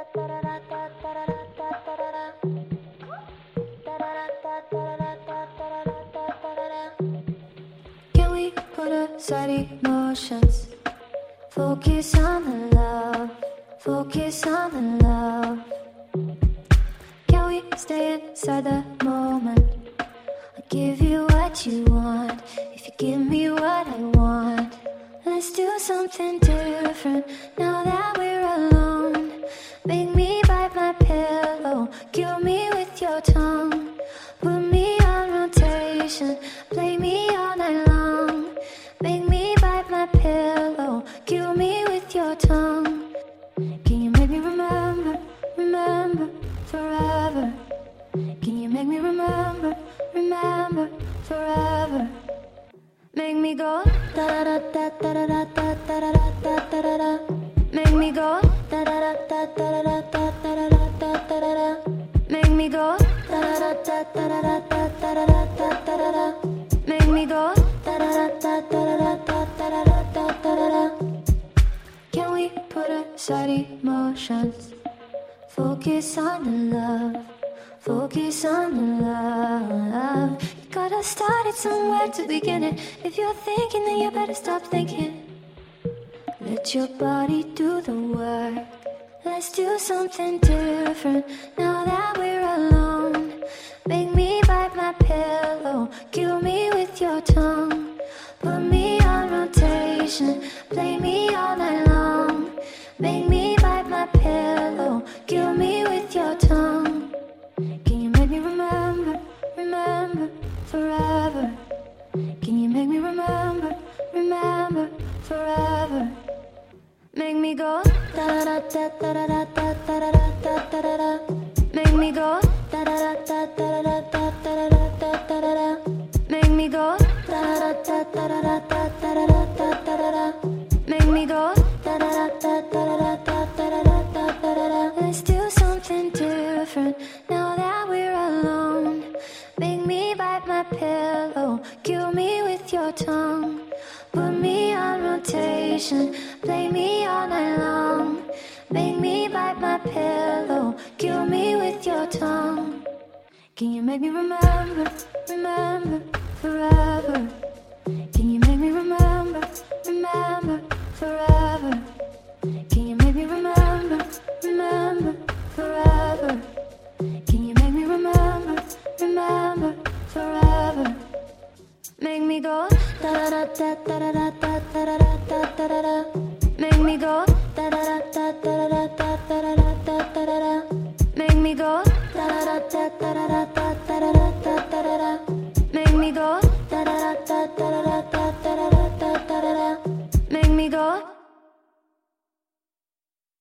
Can we put aside emotions? Focus on the love. Focus on the love. Can we stay inside the moment? I'll give you what you want. If you give me what I want, let's do something different now that we're Can you make me remember, remember forever? Make me go da da da da da da da da da da da da da. Make me go da da da da da da da da da da da da da. Make me go da da da da da da da da da da da da da. Make me go da da da da da da da da da da da da da. Can we put aside emotions? Focus on the love. On love. You gotta start it somewhere to begin it. If you're thinking, then you better stop thinking. Let your body do the work. Let's do something different now that we're alone. Forever? Make me go da da da da da da da da da da da. Make me go da da da da da da da da da da da. Make me go da da da da da da da da da da da. Make me go da da da da da da da da da da da. Let's do something different now that we're alone. Make me bite my pillow, kill me with your tongue. Play me all night long. Make me bite my pillow, kill me with your tongue. Can you make me remember, remember forever? Can you make me remember, remember forever? Can you make me remember, remember forever? Can you make me remember, remember forever? Make me go da da da da da da da da da da da.